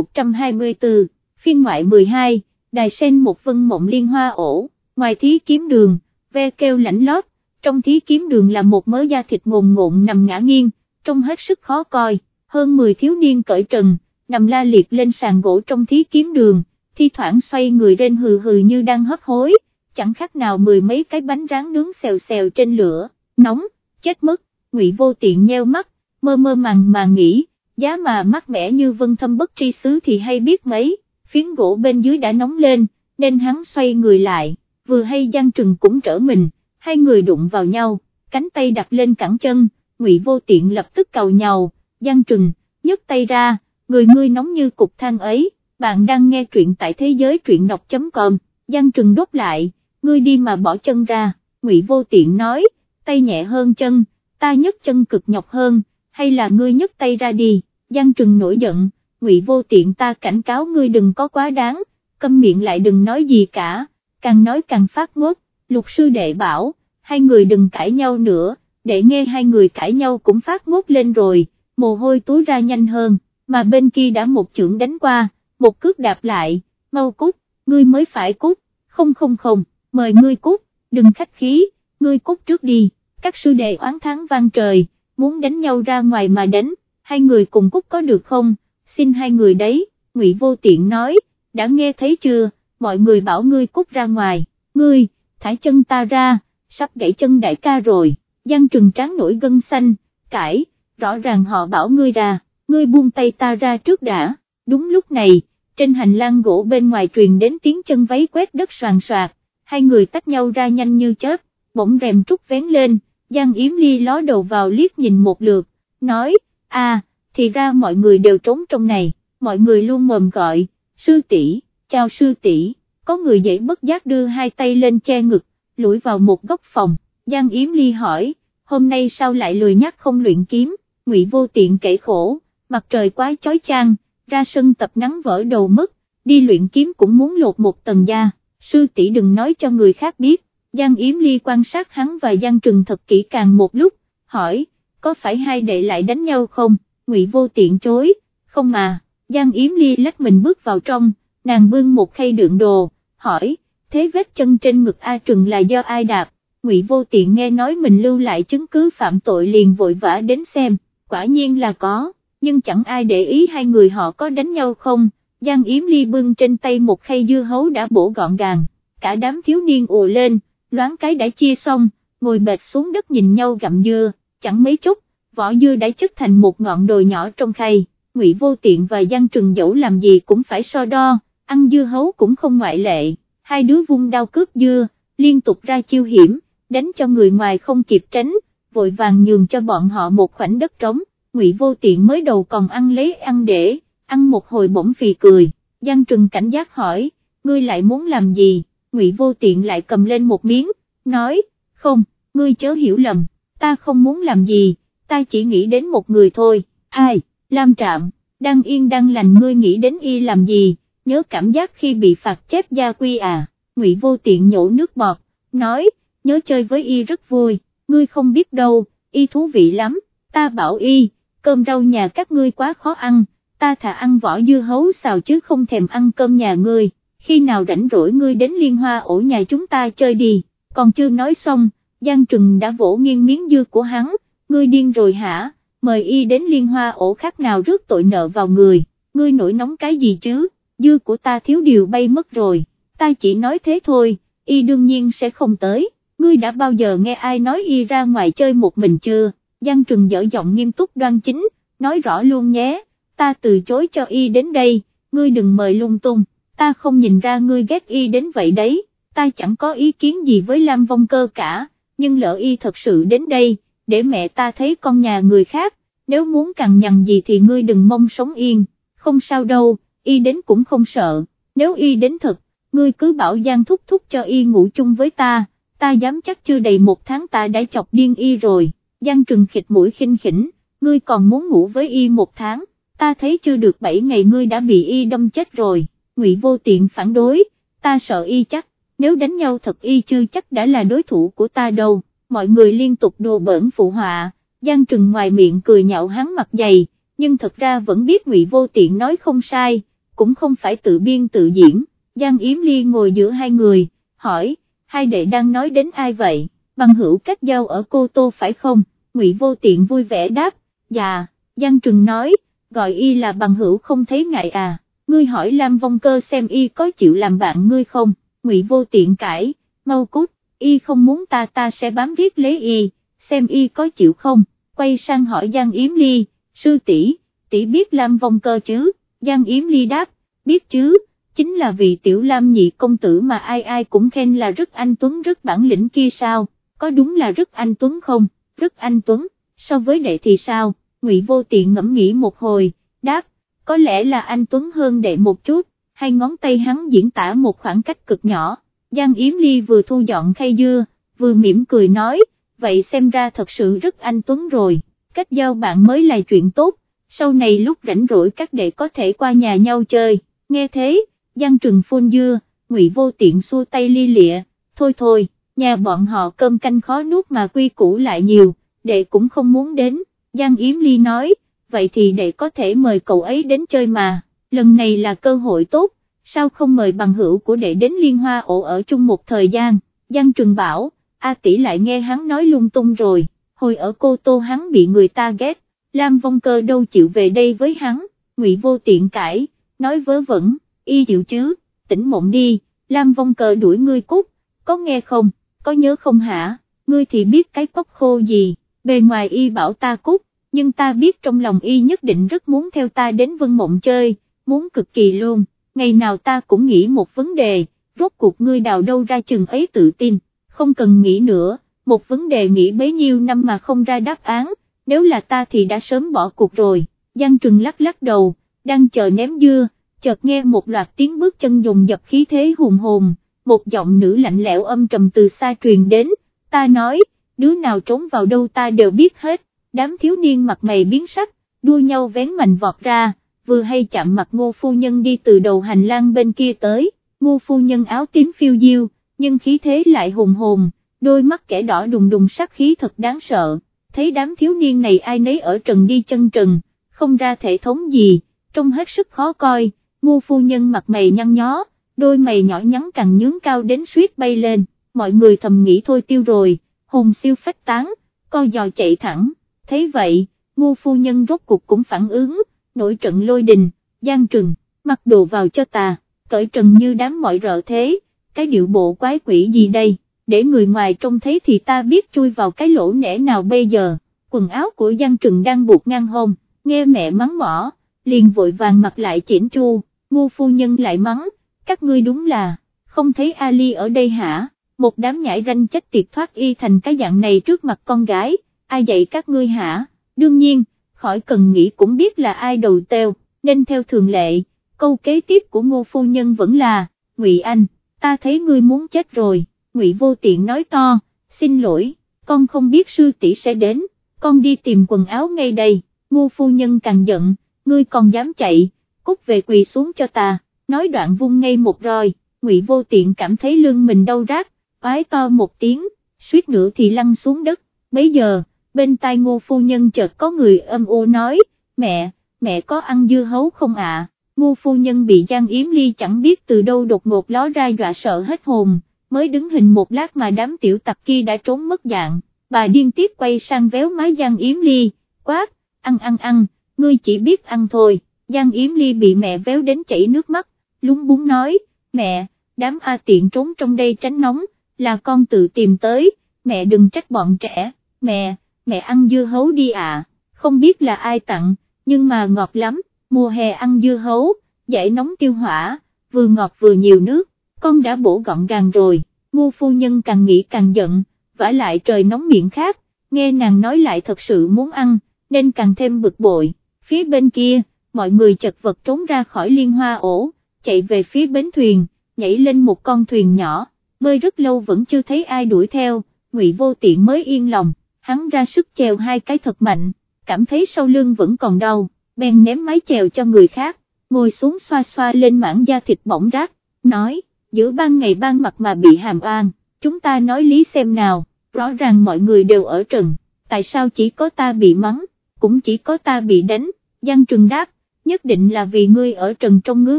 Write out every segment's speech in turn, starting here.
124, phiên ngoại 12, đài sen một vân mộng liên hoa ổ, ngoài thí kiếm đường, ve kêu lãnh lót, trong thí kiếm đường là một mớ da thịt ngồn ngộn nằm ngã nghiêng, trông hết sức khó coi, hơn 10 thiếu niên cởi trần, nằm la liệt lên sàn gỗ trong thí kiếm đường, thi thoảng xoay người lên hừ hừ như đang hấp hối, chẳng khác nào mười mấy cái bánh rán nướng xèo xèo trên lửa, nóng, chết mất, ngụy vô tiện nheo mắt, mơ mơ màng mà nghĩ, giá mà mát mẻ như vân thâm bất tri xứ thì hay biết mấy, phiến gỗ bên dưới đã nóng lên, nên hắn xoay người lại, vừa hay Giang Trừng cũng trở mình, hai người đụng vào nhau, cánh tay đặt lên cẳng chân, ngụy vô tiện lập tức cầu nhau, Giang Trừng, nhấc tay ra, người ngươi nóng như cục than ấy, bạn đang nghe truyện tại thế giới truyện đọc.com, Giang Trừng đốt lại, ngươi đi mà bỏ chân ra, ngụy vô tiện nói, tay nhẹ hơn chân, ta nhấc chân cực nhọc hơn, hay là ngươi nhấc tay ra đi, Giang Trừng nổi giận, ngụy vô tiện ta cảnh cáo ngươi đừng có quá đáng, câm miệng lại đừng nói gì cả, càng nói càng phát ngốt, lục sư đệ bảo, hai người đừng cãi nhau nữa, để nghe hai người cãi nhau cũng phát ngốt lên rồi, mồ hôi túi ra nhanh hơn, mà bên kia đã một chưởng đánh qua, một cước đạp lại, mau cút, ngươi mới phải cút, không không không, mời ngươi cút, đừng khách khí, ngươi cút trước đi, các sư đệ oán thắng vang trời, muốn đánh nhau ra ngoài mà đánh, hai người cùng cút có được không, xin hai người đấy, ngụy vô tiện nói, đã nghe thấy chưa, mọi người bảo ngươi cút ra ngoài, ngươi, thải chân ta ra, sắp gãy chân đại ca rồi, Giang Trừng tráng nổi gân xanh, cãi, rõ ràng họ bảo ngươi ra, ngươi buông tay ta ra trước đã, đúng lúc này, trên hành lang gỗ bên ngoài truyền đến tiếng chân váy quét đất soàn soạt, hai người tách nhau ra nhanh như chớp, bỗng rèm trúc vén lên, Giang Yếm Ly ló đầu vào liếc nhìn một lượt, nói, à, thì ra mọi người đều trốn trong này, mọi người luôn mồm gọi, sư tỷ, chào sư tỷ, có người dậy bất giác đưa hai tay lên che ngực, lủi vào một góc phòng, Giang Yếm Ly hỏi, hôm nay sao lại lười nhắc không luyện kiếm, ngụy vô tiện kể khổ, mặt trời quá chói chang, ra sân tập nắng vỡ đầu mất, đi luyện kiếm cũng muốn lột một tầng da, sư tỷ đừng nói cho người khác biết, Giang Yếm Ly quan sát hắn và Giang Trừng thật kỹ càng một lúc, hỏi, có phải hai đệ lại đánh nhau không, ngụy vô tiện chối, không mà, Giang Yếm Ly lách mình bước vào trong, nàng bưng một khay đựng đồ, hỏi, thế vết chân trên ngực A Trừng là do ai đạp, ngụy vô tiện nghe nói mình lưu lại chứng cứ phạm tội liền vội vã đến xem, quả nhiên là có, nhưng chẳng ai để ý hai người họ có đánh nhau không, Giang Yếm Ly bưng trên tay một khay dưa hấu đã bổ gọn gàng, cả đám thiếu niên ùa lên, loáng cái đã chia xong, ngồi bệt xuống đất nhìn nhau gặm dưa, chẳng mấy chút, vỏ dưa đã chất thành một ngọn đồi nhỏ trong khay, Ngụy Vô Tiện và Giang Trừng Dẫu làm gì cũng phải so đo, ăn dưa hấu cũng không ngoại lệ, hai đứa vung đao cướp dưa, liên tục ra chiêu hiểm, đánh cho người ngoài không kịp tránh, vội vàng nhường cho bọn họ một khoảnh đất trống, Ngụy Vô Tiện mới đầu còn ăn lấy ăn để, ăn một hồi bỗng phì cười, Giang Trừng cảnh giác hỏi, ngươi lại muốn làm gì, Ngụy Vô Tiện lại cầm lên một miếng, nói, không, ngươi chớ hiểu lầm, ta không muốn làm gì, ta chỉ nghĩ đến một người thôi, ai, Lam Trạm, đang yên đang lành ngươi nghĩ đến y làm gì, nhớ cảm giác khi bị phạt chép gia quy à, Ngụy Vô Tiện nhổ nước bọt, nói, nhớ chơi với y rất vui, ngươi không biết đâu, y thú vị lắm, ta bảo y, cơm rau nhà các ngươi quá khó ăn, ta thà ăn vỏ dưa hấu xào chứ không thèm ăn cơm nhà ngươi, khi nào rảnh rỗi ngươi đến liên hoa ổ nhà chúng ta chơi đi, còn chưa nói xong, Giang Trừng đã vỗ nghiêng miếng dưa của hắn, ngươi điên rồi hả, mời y đến liên hoa ổ khác nào rước tội nợ vào người, ngươi nổi nóng cái gì chứ, dưa của ta thiếu điều bay mất rồi, ta chỉ nói thế thôi, y đương nhiên sẽ không tới, ngươi đã bao giờ nghe ai nói y ra ngoài chơi một mình chưa, Giang Trừng dở giọng nghiêm túc đoan chính, nói rõ luôn nhé, ta từ chối cho y đến đây, ngươi đừng mời lung tung, ta không nhìn ra ngươi ghét y đến vậy đấy, ta chẳng có ý kiến gì với Lam Vong Cơ cả, nhưng lỡ y thật sự đến đây, để mẹ ta thấy con nhà người khác, nếu muốn cằn nhằn gì thì ngươi đừng mong sống yên, không sao đâu, y đến cũng không sợ, nếu y đến thật, ngươi cứ bảo Giang thúc thúc cho y ngủ chung với ta, ta dám chắc chưa đầy một tháng ta đã chọc điên y rồi, Giang trừng khịt mũi khinh khỉnh, ngươi còn muốn ngủ với y một tháng, ta thấy chưa được bảy ngày ngươi đã bị y đâm chết rồi, ngụy vô tiện phản đối, ta sợ y chắc, nếu đánh nhau thật y chưa chắc đã là đối thủ của ta đâu, mọi người liên tục đùa bỡn phụ họa, Giang Trừng ngoài miệng cười nhạo hắn mặt dày, nhưng thật ra vẫn biết ngụy vô tiện nói không sai, cũng không phải tự biên tự diễn, Giang Yếm Ly ngồi giữa hai người, hỏi, hai đệ đang nói đến ai vậy, bằng hữu cách giao ở Cô Tô phải không, Ngụy Vô Tiện vui vẻ đáp, dạ, Giang Trừng nói, gọi y là bằng hữu không thấy ngại à, ngươi hỏi Lam Vong Cơ xem y có chịu làm bạn ngươi không, Ngụy Vô Tiện cãi, mau cút, y không muốn ta ta sẽ bám riết lấy y, xem y có chịu không, quay sang hỏi Giang Yếm Ly, sư tỷ, tỷ biết Lam Vong Cơ chứ, Giang Yếm Ly đáp, biết chứ, chính là vì tiểu Lam nhị công tử mà ai ai cũng khen là rất anh Tuấn rất bản lĩnh kia sao, có đúng là rất anh Tuấn không, rất anh Tuấn, so với đệ thì sao, Ngụy Vô Tiện ngẫm nghĩ một hồi, đáp, có lẽ là anh Tuấn hơn đệ một chút, hai ngón tay hắn diễn tả một khoảng cách cực nhỏ, Giang Yếm Ly vừa thu dọn khay dưa, vừa mỉm cười nói, vậy xem ra thật sự rất anh Tuấn rồi, cách giao bạn mới là chuyện tốt, sau này lúc rảnh rỗi các đệ có thể qua nhà nhau chơi, nghe thế, Giang Trừng phun dưa, Ngụy Vô Tiện xua tay ly lịa, thôi thôi, nhà bọn họ cơm canh khó nuốt mà quy củ lại nhiều, đệ cũng không muốn đến, Giang Yếm Ly nói, vậy thì đệ có thể mời cậu ấy đến chơi mà, lần này là cơ hội tốt, sao không mời bằng hữu của đệ đến liên hoa ổ ở chung một thời gian, Giang Trừng bảo, A tỷ lại nghe hắn nói lung tung rồi, hồi ở cô tô hắn bị người ta ghét, Lam Vong Cơ đâu chịu về đây với hắn, Ngụy Vô Tiện cãi, nói vớ vẩn, y chịu chứ, tỉnh mộng đi, Lam Vong Cơ đuổi ngươi cút, có nghe không, có nhớ không hả, ngươi thì biết cái cốc khô gì, bề ngoài y bảo ta cút, nhưng ta biết trong lòng y nhất định rất muốn theo ta đến Vân Mộng chơi, muốn cực kỳ luôn, ngày nào ta cũng nghĩ một vấn đề, rốt cuộc ngươi đào đâu ra chừng ấy tự tin, không cần nghĩ nữa, một vấn đề nghĩ bấy nhiêu năm mà không ra đáp án, nếu là ta thì đã sớm bỏ cuộc rồi, Giang Trừng lắc lắc đầu, đang chờ ném dưa, chợt nghe một loạt tiếng bước chân dùng dập khí thế hùng hồn, một giọng nữ lạnh lẽo âm trầm từ xa truyền đến, ta nói, đứa nào trốn vào đâu ta đều biết hết, đám thiếu niên mặt mày biến sắc, đua nhau vén mạnh vọt ra, vừa hay chạm mặt ngô phu nhân đi từ đầu hành lang bên kia tới, ngô phu nhân áo tím phiêu diêu, nhưng khí thế lại hùng hồn, đôi mắt kẻ đỏ đùng đùng sắc khí thật đáng sợ, thấy đám thiếu niên này ai nấy ở trần đi chân trần, không ra thể thống gì, trông hết sức khó coi, ngô phu nhân mặt mày nhăn nhó, đôi mày nhỏ nhắn càng nhướng cao đến suýt bay lên, mọi người thầm nghĩ thôi tiêu rồi, hồn siêu phách tán, co giò chạy thẳng, thấy vậy, ngô phu nhân rốt cuộc cũng phản ứng, nổi trận lôi đình, gian trừng, mặc đồ vào cho ta, cởi trần như đám mọi rợ thế, cái điệu bộ quái quỷ gì đây, để người ngoài trông thấy thì ta biết chui vào cái lỗ nẻ nào bây giờ, quần áo của Giang Trừng đang buộc ngang hông, nghe mẹ mắng mỏ, liền vội vàng mặc lại chỉnh chu, ngu phu nhân lại mắng, các ngươi đúng là, không thấy Ali ở đây hả, một đám nhãi ranh chết tiệt thoát y thành cái dạng này trước mặt con gái, ai dạy các ngươi hả, đương nhiên, khỏi cần nghĩ cũng biết là ai đầu têu, nên theo thường lệ, câu kế tiếp của ngô phu nhân vẫn là, Ngụy Anh, ta thấy ngươi muốn chết rồi, Ngụy Vô Tiện nói to, xin lỗi, con không biết sư tỷ sẽ đến, con đi tìm quần áo ngay đây, ngô phu nhân càng giận, ngươi còn dám chạy, cút về quỳ xuống cho ta, nói đoạn vung ngay một roi, Ngụy Vô Tiện cảm thấy lưng mình đau rát, oái to một tiếng, suýt nữa thì lăn xuống đất, bấy giờ, bên tai ngô phu nhân chợt có người âm ô nói, mẹ, mẹ có ăn dưa hấu không ạ, ngô phu nhân bị Giang Yếm Ly chẳng biết từ đâu đột ngột ló ra dọa sợ hết hồn, mới đứng hình một lát mà đám tiểu tặc kia đã trốn mất dạng, bà điên tiếp quay sang véo má Giang Yếm Ly, quát, ăn ăn ăn, ngươi chỉ biết ăn thôi, Giang Yếm Ly bị mẹ véo đến chảy nước mắt, lúng búng nói, mẹ, đám A tiện trốn trong đây tránh nóng, là con tự tìm tới, mẹ đừng trách bọn trẻ, mẹ, mẹ ăn dưa hấu đi à, không biết là ai tặng, nhưng mà ngọt lắm, mùa hè ăn dưa hấu, giải nóng tiêu hỏa, vừa ngọt vừa nhiều nước, con đã bổ gọn gàng rồi, ngu phu nhân càng nghĩ càng giận, vả lại trời nóng miệng khác, nghe nàng nói lại thật sự muốn ăn, nên càng thêm bực bội, phía bên kia, mọi người chật vật trốn ra khỏi liên hoa ổ, chạy về phía bến thuyền, nhảy lên một con thuyền nhỏ, bơi rất lâu vẫn chưa thấy ai đuổi theo, ngụy vô tiện mới yên lòng, hắn ra sức chèo hai cái thật mạnh, cảm thấy sau lưng vẫn còn đau, bèn ném máy chèo cho người khác, ngồi xuống xoa xoa lên mảng da thịt bỏng rát, nói, giữa ban ngày ban mặt mà bị hàm oan, chúng ta nói lý xem nào, rõ ràng mọi người đều ở trần, tại sao chỉ có ta bị mắng, cũng chỉ có ta bị đánh, Giang Trừng đáp, nhất định là vì ngươi ở trần trong ngứa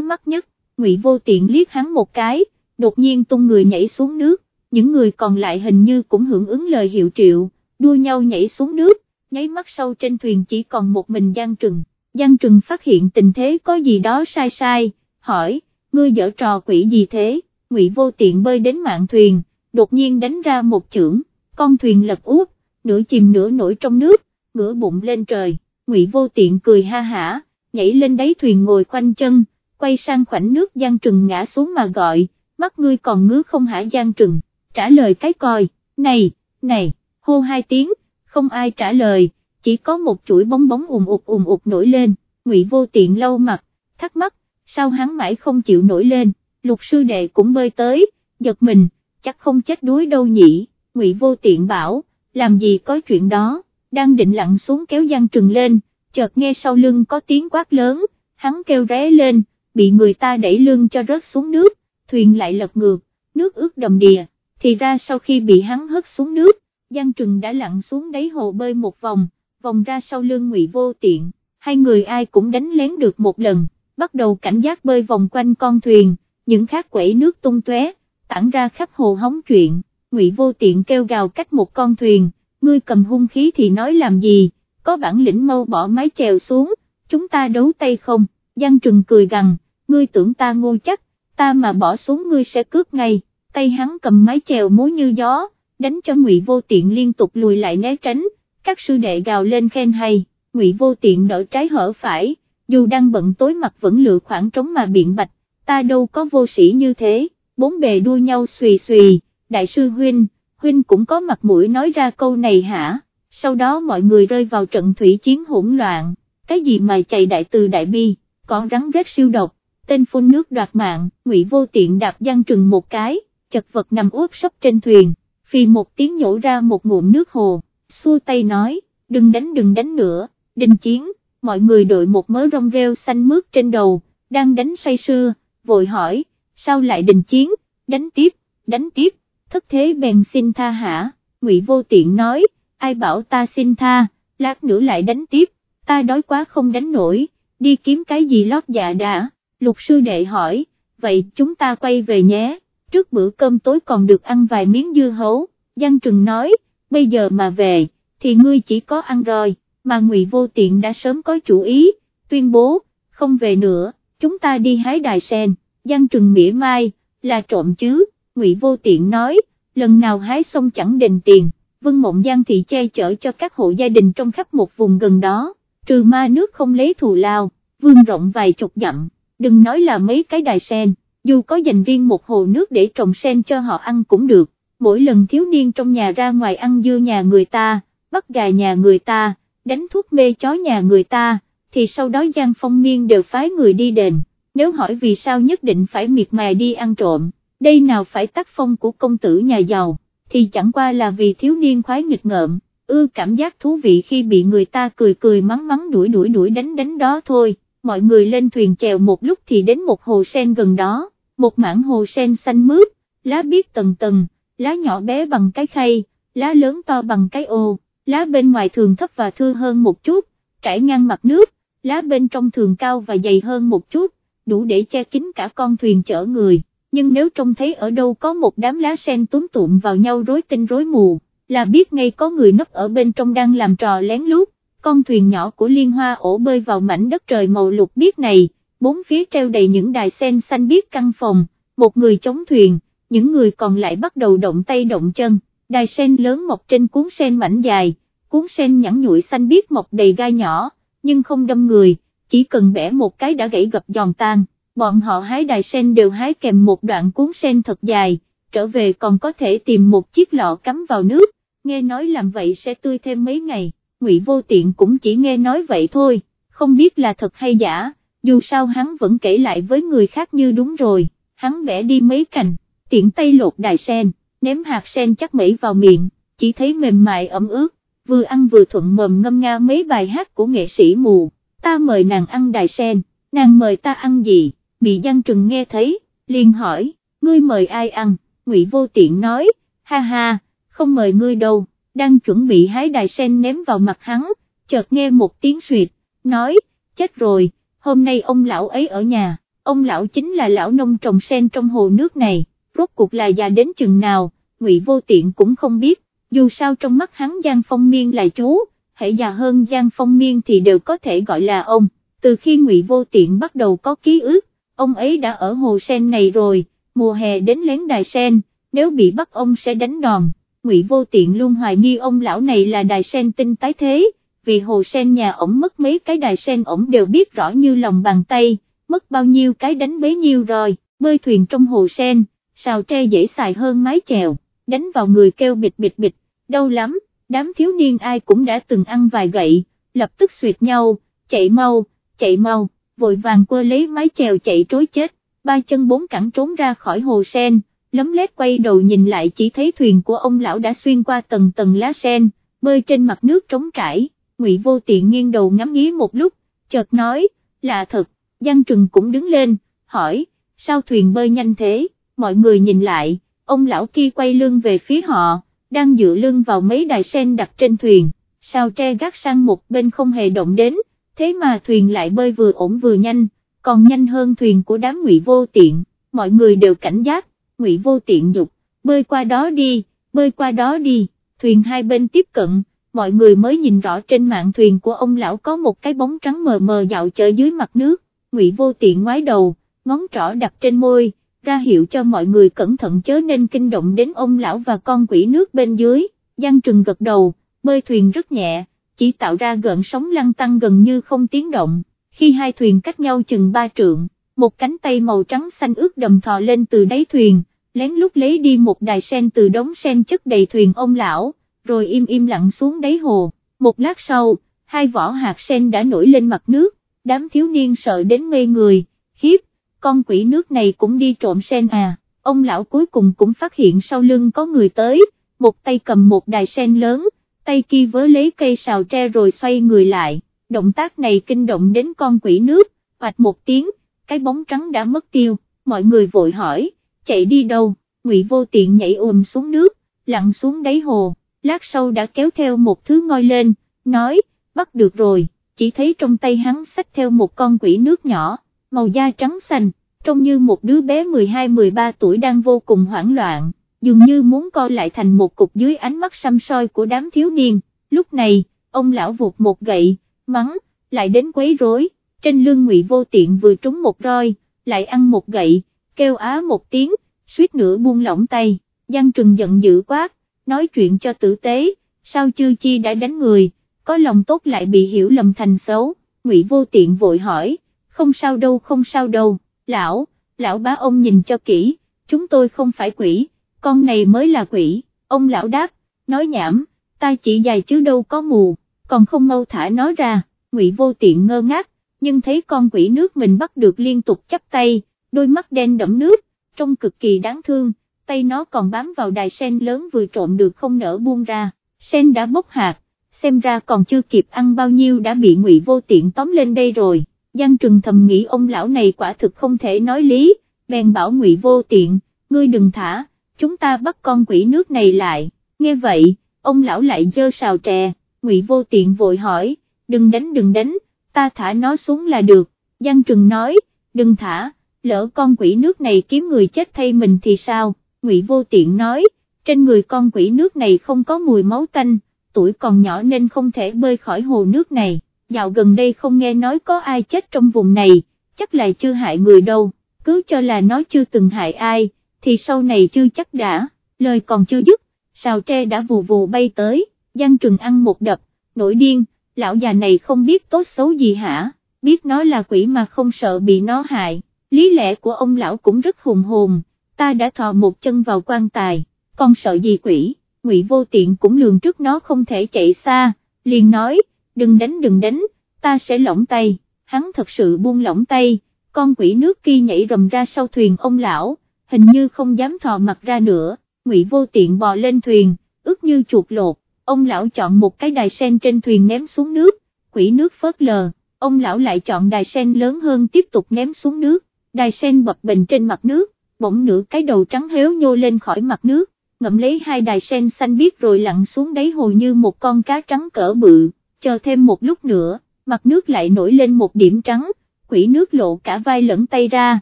mắt nhất, ngụy vô tiện liếc hắn một cái, đột nhiên tung người nhảy xuống nước, những người còn lại hình như cũng hưởng ứng lời hiệu triệu, đua nhau nhảy xuống nước, nháy mắt sau trên thuyền chỉ còn một mình Giang Trừng, Giang Trừng phát hiện tình thế có gì đó sai sai, hỏi, ngươi dở trò quỷ gì thế, ngụy vô tiện bơi đến mạng thuyền, đột nhiên đánh ra một chưởng, con thuyền lật úp, nửa chìm nửa nổi trong nước, ngửa bụng lên trời, ngụy vô tiện cười ha hả, nhảy lên đáy thuyền ngồi khoanh chân, quay sang khoảnh nước Giang Trừng ngã xuống mà gọi, mắt ngươi còn ngứa không hả Giang Trừng, trả lời cái coi, này, này, hô hai tiếng, không ai trả lời, chỉ có một chuỗi bóng bóng ùm ụt ùm ụt nổi lên, ngụy vô tiện lâu mặt, thắc mắc, sao hắn mãi không chịu nổi lên, lục sư đệ cũng bơi tới, giật mình, chắc không chết đuối đâu nhỉ, ngụy vô tiện bảo, làm gì có chuyện đó, đang định lặn xuống kéo Giang Trừng lên, chợt nghe sau lưng có tiếng quát lớn, hắn kêu ré lên, bị người ta đẩy lưng cho rớt xuống nước, thuyền lại lật ngược, nước ướt đầm đìa, thì ra sau khi bị hắn hất xuống nước, Giang Trừng đã lặn xuống đáy hồ bơi một vòng, vòng ra sau lưng ngụy vô tiện, hai người ai cũng đánh lén được một lần, bắt đầu cảnh giác bơi vòng quanh con thuyền, những khác quẩy nước tung tóe, tản ra khắp hồ hóng chuyện, ngụy vô tiện kêu gào cách một con thuyền, ngươi cầm hung khí thì nói làm gì, có bản lĩnh mau bỏ mái chèo xuống, chúng ta đấu tay không, Giang Trừng cười gằn, ngươi tưởng ta ngu chắc, ta mà bỏ xuống ngươi sẽ cướp ngay, tay hắn cầm mái chèo mối như gió, đánh cho ngụy vô tiện liên tục lùi lại né tránh, các sư đệ gào lên khen hay, ngụy vô tiện đỡ trái hở phải, dù đang bận tối mặt vẫn lựa khoảng trống mà biện bạch, ta đâu có vô sĩ như thế, bốn bề đua nhau xùy xùy, đại sư huynh, huynh cũng có mặt mũi nói ra câu này hả, sau đó mọi người rơi vào trận thủy chiến hỗn loạn, cái gì mà chạy đại từ đại bi, còn rắn rết siêu độc, tên phun nước đoạt mạng, ngụy vô tiện đạp giăng trừng một cái, chật vật nằm úp sấp trên thuyền, phì một tiếng nhổ ra một ngụm nước hồ, xua tay nói, đừng đánh đừng đánh nữa, đình chiến, mọi người đội một mớ rong rêu xanh mướt trên đầu, đang đánh say sưa, vội hỏi, sao lại đình chiến, đánh tiếp, đánh tiếp, thất thế bèn xin tha hả, ngụy vô tiện nói, ai bảo ta xin tha, lát nữa lại đánh tiếp, ta đói quá không đánh nổi, đi kiếm cái gì lót dạ đã, lục sư đệ hỏi, vậy chúng ta quay về nhé, trước bữa cơm tối còn được ăn vài miếng dưa hấu, Giang Trừng nói, bây giờ mà về, thì ngươi chỉ có ăn rồi, mà ngụy vô tiện đã sớm có chủ ý, tuyên bố, không về nữa, chúng ta đi hái đài sen, Giang Trừng mỉa mai, là trộm chứ, ngụy vô tiện nói, lần nào hái xong chẳng đền tiền, Vân Mộng Giang thị che chở cho các hộ gia đình trong khắp một vùng gần đó, trừ ma nước không lấy thù lao, vương rộng vài chục dặm, đừng nói là mấy cái đài sen, dù có dành riêng một hồ nước để trồng sen cho họ ăn cũng được, mỗi lần thiếu niên trong nhà ra ngoài ăn dưa nhà người ta, bắt gà nhà người ta, đánh thuốc mê chó nhà người ta, thì sau đó Giang Phong Miên đều phái người đi đền, nếu hỏi vì sao nhất định phải miệt mài đi ăn trộm, đây nào phải tác phong của công tử nhà giàu, thì chẳng qua là vì thiếu niên khoái nghịch ngợm, ư cảm giác thú vị khi bị người ta cười cười mắng mắng đuổi đuổi đuổi đánh đánh đó thôi, mọi người lên thuyền chèo một lúc thì đến một hồ sen gần đó, một mảng hồ sen xanh mướt, lá biếc tầng tầng, lá nhỏ bé bằng cái khay, lá lớn to bằng cái ô, lá bên ngoài thường thấp và thưa hơn một chút, trải ngang mặt nước, lá bên trong thường cao và dày hơn một chút, đủ để che kín cả con thuyền chở người, nhưng nếu trông thấy ở đâu có một đám lá sen túm tụm vào nhau rối tinh rối mù, là biết ngay có người nấp ở bên trong đang làm trò lén lút, con thuyền nhỏ của liên hoa ổ bơi vào mảnh đất trời màu lục biếc này, bốn phía treo đầy những đài sen xanh biếc căn phòng, một người chống thuyền, những người còn lại bắt đầu động tay động chân, đài sen lớn mọc trên cuốn sen mảnh dài, cuốn sen nhẵn nhụi xanh biếc mọc đầy gai nhỏ, nhưng không đâm người, chỉ cần bẻ một cái đã gãy gập giòn tan, bọn họ hái đài sen đều hái kèm một đoạn cuốn sen thật dài, trở về còn có thể tìm một chiếc lọ cắm vào nước, nghe nói làm vậy sẽ tươi thêm mấy ngày, Ngụy Vô Tiện cũng chỉ nghe nói vậy thôi, không biết là thật hay giả, dù sao hắn vẫn kể lại với người khác như đúng rồi, hắn bẻ đi mấy cành, tiện tay lột đài sen, ném hạt sen chắc mẩy vào miệng, chỉ thấy mềm mại ẩm ướt, vừa ăn vừa thuận mồm ngâm nga mấy bài hát của nghệ sĩ mù, ta mời nàng ăn đài sen, nàng mời ta ăn gì, bị Giang Trừng nghe thấy, liền hỏi, ngươi mời ai ăn, Ngụy Vô Tiện nói, ha ha, không mời ngươi đâu, đang chuẩn bị hái đài sen ném vào mặt hắn, chợt nghe một tiếng suyệt, nói, chết rồi, hôm nay ông lão ấy ở nhà, ông lão chính là lão nông trồng sen trong hồ nước này, rốt cuộc là già đến chừng nào, ngụy vô tiện cũng không biết, dù sao trong mắt hắn Giang Phong Miên là chú, hãy già hơn Giang Phong Miên thì đều có thể gọi là ông, từ khi ngụy vô tiện bắt đầu có ký ức, ông ấy đã ở hồ sen này rồi, mùa hè đến lén đài sen, nếu bị bắt ông sẽ đánh đòn. Ngụy Vô Tiện luôn hoài nghi ông lão này là đài sen tinh tái thế, vì hồ sen nhà ổng mất mấy cái đài sen ổng đều biết rõ như lòng bàn tay, mất bao nhiêu cái đánh bấy nhiêu rồi, bơi thuyền trong hồ sen, xào tre dễ xài hơn mái chèo, đánh vào người kêu bịch bịch bịch, đau lắm, đám thiếu niên ai cũng đã từng ăn vài gậy, lập tức suyệt nhau, chạy mau, chạy mau, vội vàng quơ lấy mái chèo chạy trối chết, ba chân bốn cẳng trốn ra khỏi hồ sen lấm lét quay đầu nhìn lại chỉ thấy thuyền của ông lão đã xuyên qua tầng tầng lá sen, bơi trên mặt nước trống trải, ngụy vô tiện nghiêng đầu ngắm nghía một lúc, chợt nói, là thật, Giang Trừng cũng đứng lên, hỏi, sao thuyền bơi nhanh thế, mọi người nhìn lại, ông lão kia quay lưng về phía họ, đang dựa lưng vào mấy đài sen đặt trên thuyền, sao tre gác sang một bên không hề động đến, thế mà thuyền lại bơi vừa ổn vừa nhanh, còn nhanh hơn thuyền của đám ngụy vô tiện, mọi người đều cảnh giác, ngụy vô tiện dục, bơi qua đó đi, bơi qua đó đi, thuyền hai bên tiếp cận, mọi người mới nhìn rõ trên mạng thuyền của ông lão có một cái bóng trắng mờ mờ dạo chơi dưới mặt nước, ngụy vô tiện ngoái đầu, ngón trỏ đặt trên môi, ra hiệu cho mọi người cẩn thận chớ nên kinh động đến ông lão và con quỷ nước bên dưới, Giang Trừng gật đầu, bơi thuyền rất nhẹ, chỉ tạo ra gợn sóng lăn tăng gần như không tiếng động, khi hai thuyền cách nhau chừng ba trượng, một cánh tay màu trắng xanh ướt đầm thò lên từ đáy thuyền, lén lút lấy đi một đài sen từ đống sen chất đầy thuyền ông lão, rồi im im lặng xuống đáy hồ, một lát sau, hai vỏ hạt sen đã nổi lên mặt nước, đám thiếu niên sợ đến ngây người, khiếp, con quỷ nước này cũng đi trộm sen à, ông lão cuối cùng cũng phát hiện sau lưng có người tới, một tay cầm một đài sen lớn, tay kia vớ lấy cây sào tre rồi xoay người lại, động tác này kinh động đến con quỷ nước, hoạch một tiếng, cái bóng trắng đã mất tiêu, mọi người vội hỏi, chạy đi đâu, ngụy vô tiện nhảy ùm xuống nước, lặn xuống đáy hồ, lát sau đã kéo theo một thứ ngoi lên, nói, bắt được rồi, chỉ thấy trong tay hắn xách theo một con quỷ nước nhỏ, màu da trắng xanh, trông như một đứa bé 12-13 tuổi đang vô cùng hoảng loạn, dường như muốn co lại thành một cục dưới ánh mắt xăm soi của đám thiếu niên, lúc này, ông lão vụt một gậy, mắng, lại đến quấy rối, trên lưng ngụy vô tiện vừa trúng một roi, lại ăn một gậy, kêu á một tiếng, suýt nữa buông lỏng tay, Giang Trừng giận dữ quát, nói chuyện cho tử tế, sao chư chi đã đánh người, có lòng tốt lại bị hiểu lầm thành xấu, ngụy vô tiện vội hỏi, không sao đâu không sao đâu, lão, lão bá ông nhìn cho kỹ, chúng tôi không phải quỷ, con này mới là quỷ, ông lão đáp, nói nhảm, ta chỉ dài chứ đâu có mù, còn không mau thả nó ra, ngụy vô tiện ngơ ngác, nhưng thấy con quỷ nước mình bắt được liên tục chắp tay, đôi mắt đen đẫm nước, trông cực kỳ đáng thương, tay nó còn bám vào đài sen lớn vừa trộm được không nở buông ra, sen đã bốc hạt, xem ra còn chưa kịp ăn bao nhiêu đã bị ngụy vô tiện tóm lên đây rồi, Giang Trừng thầm nghĩ ông lão này quả thực không thể nói lý, bèn bảo ngụy vô tiện, ngươi đừng thả, chúng ta bắt con quỷ nước này lại, nghe vậy, ông lão lại dơ xào trè, ngụy vô tiện vội hỏi, đừng đánh đừng đánh, ta thả nó xuống là được, Giang Trừng nói, đừng thả, lỡ con quỷ nước này kiếm người chết thay mình thì sao, Ngụy Vô Tiện nói, trên người con quỷ nước này không có mùi máu tanh, tuổi còn nhỏ nên không thể bơi khỏi hồ nước này, dạo gần đây không nghe nói có ai chết trong vùng này, chắc là chưa hại người đâu, cứ cho là nó chưa từng hại ai, thì sau này chưa chắc đã, lời còn chưa dứt, sào tre đã vù vù bay tới, Giang Trừng ăn một đập, nổi điên, lão già này không biết tốt xấu gì hả, biết nó là quỷ mà không sợ bị nó hại lý lẽ của ông lão cũng rất hùng hồn, ta đã thò một chân vào quan tài, con sợ gì quỷ, ngụy vô tiện cũng lường trước nó không thể chạy xa, liền nói, đừng đánh đừng đánh, ta sẽ lỏng tay, hắn thật sự buông lỏng tay, con quỷ nước kia nhảy rầm ra sau thuyền ông lão, hình như không dám thò mặt ra nữa, ngụy vô tiện bò lên thuyền, ướt như chuột lột, ông lão chọn một cái đài sen trên thuyền ném xuống nước, quỷ nước phớt lờ, ông lão lại chọn đài sen lớn hơn tiếp tục ném xuống nước, đài sen bập bình trên mặt nước, bỗng nửa cái đầu trắng héo nhô lên khỏi mặt nước, ngậm lấy hai đài sen xanh biếc rồi lặn xuống đáy hồ như một con cá trắng cỡ bự, chờ thêm một lúc nữa, mặt nước lại nổi lên một điểm trắng, quỷ nước lộ cả vai lẫn tay ra,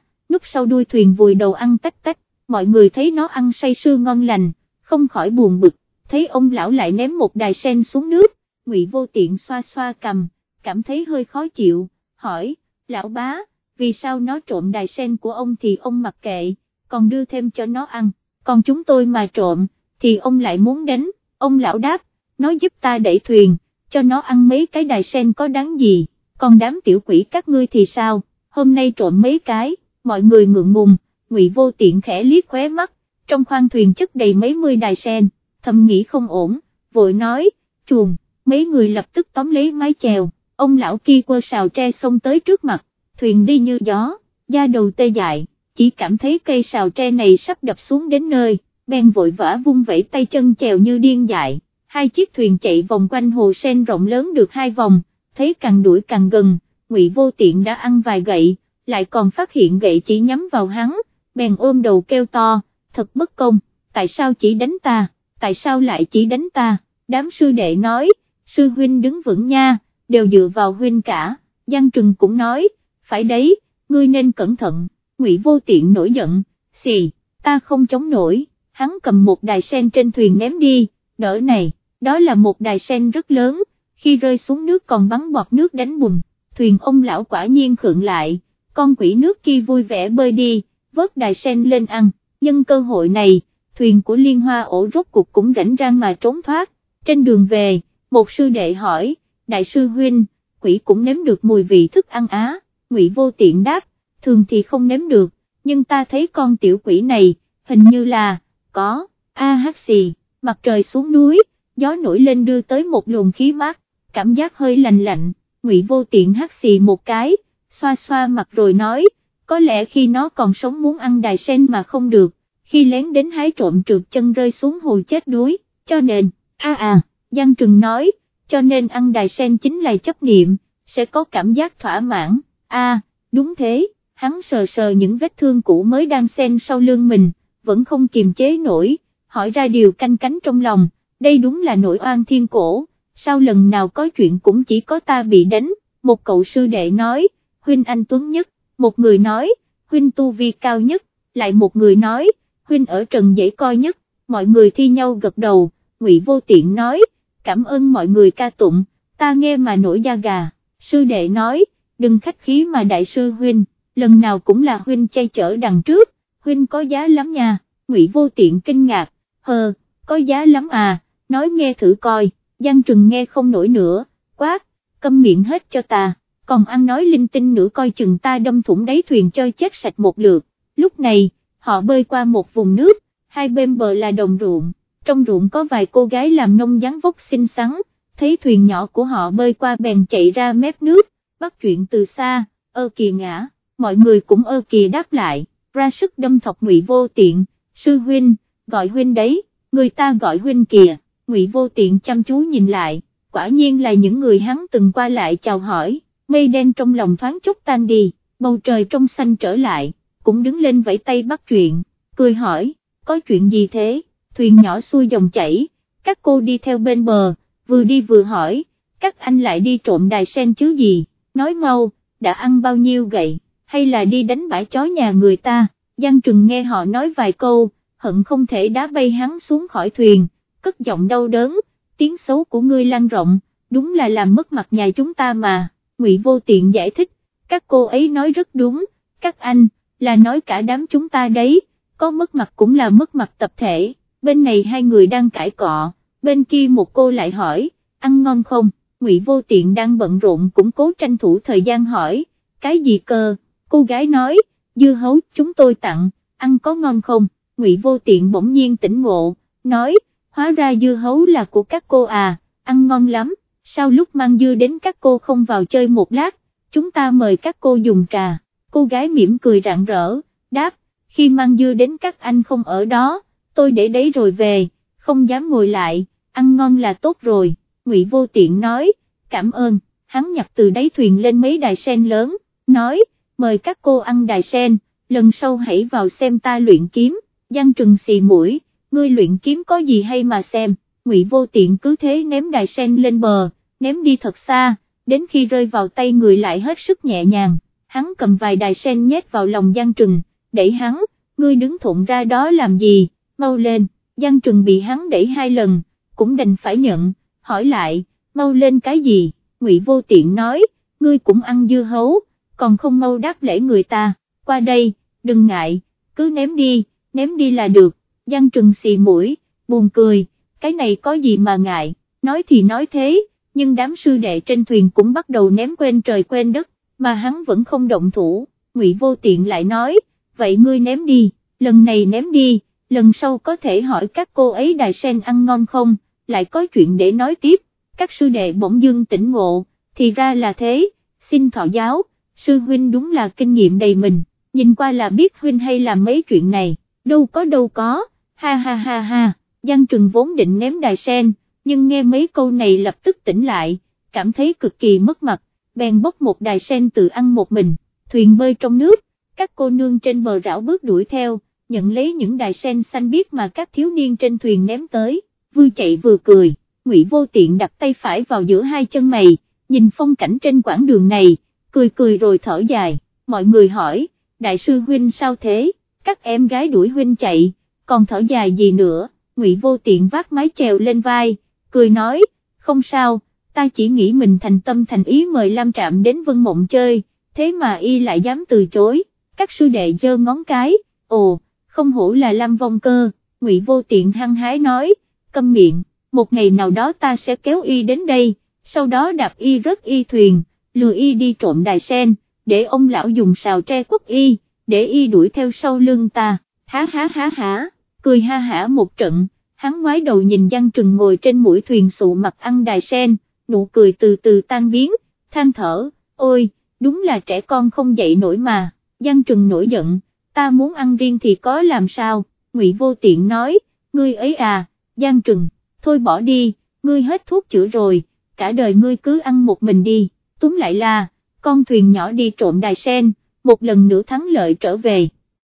núp sau đuôi thuyền vùi đầu ăn tách tách, mọi người thấy nó ăn say sưa ngon lành, không khỏi buồn bực, thấy ông lão lại ném một đài sen xuống nước, ngụy vô tiện xoa xoa cầm, cảm thấy hơi khó chịu, hỏi, lão bá, vì sao nó trộm đài sen của ông thì ông mặc kệ, còn đưa thêm cho nó ăn, còn chúng tôi mà trộm, thì ông lại muốn đánh, ông lão đáp, nó giúp ta đẩy thuyền, cho nó ăn mấy cái đài sen có đáng gì, còn đám tiểu quỷ các ngươi thì sao, hôm nay trộm mấy cái, mọi người ngượng ngùng, ngụy vô tiện khẽ liếc khóe mắt, trong khoang thuyền chất đầy mấy mươi đài sen, thầm nghĩ không ổn, vội nói, chuồng, mấy người lập tức tóm lấy mái chèo, ông lão kia quơ sào tre xông tới trước mặt, thuyền đi như gió, da đầu tê dại, chỉ cảm thấy cây sào tre này sắp đập xuống đến nơi, bèn vội vã vung vẩy tay chân chèo như điên dại, hai chiếc thuyền chạy vòng quanh hồ sen rộng lớn được hai vòng, thấy càng đuổi càng gần, ngụy vô tiện đã ăn vài gậy, lại còn phát hiện gậy chỉ nhắm vào hắn, bèn ôm đầu kêu to, thật bất công, tại sao chỉ đánh ta, tại sao lại chỉ đánh ta, đám sư đệ nói, sư huynh đứng vững nha, đều dựa vào huynh cả, Giang Trừng cũng nói, phải đấy, ngươi nên cẩn thận, ngụy vô tiện nổi giận, xì, ta không chống nổi, hắn cầm một đài sen trên thuyền ném đi, đỡ này, đó là một đài sen rất lớn, khi rơi xuống nước còn bắn bọt nước đánh bùm, thuyền ông lão quả nhiên khượng lại, con quỷ nước kia vui vẻ bơi đi, vớt đài sen lên ăn, nhân cơ hội này, thuyền của liên hoa ổ rốt cục cũng rảnh rang mà trốn thoát, trên đường về, một sư đệ hỏi, đại sư huynh, quỷ cũng nếm được mùi vị thức ăn á, ngụy vô tiện đáp, thường thì không nếm được, nhưng ta thấy con tiểu quỷ này, hình như là, có, a hát xì, mặt trời xuống núi, gió nổi lên đưa tới một luồng khí mát, cảm giác hơi lạnh lạnh, ngụy vô tiện hát xì một cái, xoa xoa mặt rồi nói, có lẽ khi nó còn sống muốn ăn đài sen mà không được, khi lén đến hái trộm trượt chân rơi xuống hồ chết đuối, cho nên, a à, Giang Trừng nói, cho nên ăn đài sen chính là chấp niệm, sẽ có cảm giác thỏa mãn, a đúng thế, hắn sờ sờ những vết thương cũ mới đang xen sau lưng mình, vẫn không kiềm chế nổi, hỏi ra điều canh cánh trong lòng, đây đúng là nỗi oan thiên cổ, sao lần nào có chuyện cũng chỉ có ta bị đánh, một cậu sư đệ nói, huynh anh tuấn nhất, một người nói, huynh tu vi cao nhất, lại một người nói, huynh ở trần dễ coi nhất, mọi người thi nhau gật đầu, ngụy vô tiện nói, cảm ơn mọi người ca tụng, ta nghe mà nổi da gà, sư đệ nói, đừng khách khí mà đại sư huynh, lần nào cũng là huynh chay chở đằng trước, huynh có giá lắm nha, ngụy vô tiện kinh ngạc, hờ, có giá lắm à, nói nghe thử coi, Giang Trừng nghe không nổi nữa, quát, câm miệng hết cho ta, còn ăn nói linh tinh nữa coi chừng ta đâm thủng đáy thuyền cho chết sạch một lượt, lúc này, họ bơi qua một vùng nước, hai bên bờ là đồng ruộng, trong ruộng có vài cô gái làm nông dáng vóc xinh xắn, thấy thuyền nhỏ của họ bơi qua bèn chạy ra mép nước, bắt chuyện từ xa, ơ kìa ngã, mọi người cũng ơ kìa đáp lại, ra sức đâm thọc ngụy vô tiện, sư huynh, gọi huynh đấy, người ta gọi huynh kìa, ngụy vô tiện chăm chú nhìn lại, quả nhiên là những người hắn từng qua lại chào hỏi, mây đen trong lòng thoáng chốc tan đi, bầu trời trong xanh trở lại, cũng đứng lên vẫy tay bắt chuyện, cười hỏi, có chuyện gì thế, thuyền nhỏ xuôi dòng chảy, các cô đi theo bên bờ, vừa đi vừa hỏi, các anh lại đi trộm đài sen chứ gì, nói mau, đã ăn bao nhiêu gậy, hay là đi đánh bãi chó nhà người ta, Giang Trừng nghe họ nói vài câu, hận không thể đá bay hắn xuống khỏi thuyền, cất giọng đau đớn, tiếng xấu của ngươi lan rộng, đúng là làm mất mặt nhà chúng ta mà, Ngụy Vô Tiện giải thích, các cô ấy nói rất đúng, các anh, là nói cả đám chúng ta đấy, có mất mặt cũng là mất mặt tập thể, bên này hai người đang cãi cọ, bên kia một cô lại hỏi, ăn ngon không, Ngụy Vô Tiện đang bận rộn cũng cố tranh thủ thời gian hỏi, cái gì cơ, cô gái nói, dưa hấu chúng tôi tặng, ăn có ngon không, Ngụy Vô Tiện bỗng nhiên tỉnh ngộ, nói, hóa ra dưa hấu là của các cô à, ăn ngon lắm, sao lúc mang dưa đến các cô không vào chơi một lát, chúng ta mời các cô dùng trà, cô gái mỉm cười rạng rỡ, đáp, khi mang dưa đến các anh không ở đó, tôi để đấy rồi về, không dám ngồi lại, ăn ngon là tốt rồi, Ngụy Vô Tiện nói, cảm ơn, hắn nhặt từ đáy thuyền lên mấy đài sen lớn, nói, mời các cô ăn đài sen, lần sau hãy vào xem ta luyện kiếm, Giang Trừng xì mũi, ngươi luyện kiếm có gì hay mà xem, Ngụy Vô Tiện cứ thế ném đài sen lên bờ, ném đi thật xa, đến khi rơi vào tay người lại hết sức nhẹ nhàng, hắn cầm vài đài sen nhét vào lòng Giang Trừng, đẩy hắn, ngươi đứng thụn ra đó làm gì, mau lên, Giang Trừng bị hắn đẩy hai lần, cũng đành phải nhận, hỏi lại, mau lên cái gì, Ngụy Vô Tiện nói, ngươi cũng ăn dưa hấu, còn không mau đáp lễ người ta, qua đây, đừng ngại, cứ ném đi, ném đi là được, Giang Trừng xì mũi, buồn cười, cái này có gì mà ngại, nói thì nói thế, nhưng đám sư đệ trên thuyền cũng bắt đầu ném quên trời quên đất, mà hắn vẫn không động thủ, Ngụy Vô Tiện lại nói, vậy ngươi ném đi, lần này ném đi, lần sau có thể hỏi các cô ấy đài sen ăn ngon không, lại có chuyện để nói tiếp, các sư đệ bỗng dưng tỉnh ngộ, thì ra là thế, xin thọ giáo, sư huynh đúng là kinh nghiệm đầy mình, nhìn qua là biết huynh hay làm mấy chuyện này, đâu có đâu có, ha ha ha ha, Giang Trừng vốn định ném đài sen, nhưng nghe mấy câu này lập tức tỉnh lại, cảm thấy cực kỳ mất mặt, bèn bốc một đài sen tự ăn một mình, thuyền bơi trong nước, các cô nương trên bờ rảo bước đuổi theo, nhận lấy những đài sen xanh biếc mà các thiếu niên trên thuyền ném tới, vừa chạy vừa cười, Ngụy Vô Tiện đặt tay phải vào giữa hai chân mày, nhìn phong cảnh trên quãng đường này, cười cười rồi thở dài, mọi người hỏi, đại sư huynh sao thế, các em gái đuổi huynh chạy, còn thở dài gì nữa, Ngụy Vô Tiện vác mái chèo lên vai, cười nói, không sao, ta chỉ nghĩ mình thành tâm thành ý mời Lam Trạm đến Vân Mộng chơi, thế mà y lại dám từ chối, các sư đệ giơ ngón cái, ồ, không hổ là Lam Vong Cơ, Ngụy Vô Tiện hăng hái nói, câm miệng, một ngày nào đó ta sẽ kéo y đến đây, sau đó đạp y rớt y thuyền, lừa y đi trộm đài sen, để ông lão dùng xào tre quất y, để y đuổi theo sau lưng ta, há há há há, cười ha hả một trận, hắn ngoái đầu nhìn Giang Trừng ngồi trên mũi thuyền sụ mặt ăn đài sen, nụ cười từ từ tan biến, than thở, ôi, đúng là trẻ con không dậy nổi mà, Giang Trừng nổi giận, ta muốn ăn riêng thì có làm sao, Ngụy Vô Tiện nói, ngươi ấy à, Giang Trừng, thôi bỏ đi, ngươi hết thuốc chữa rồi, cả đời ngươi cứ ăn một mình đi, túm lại là, con thuyền nhỏ đi trộm đài sen, một lần nữa thắng lợi trở về.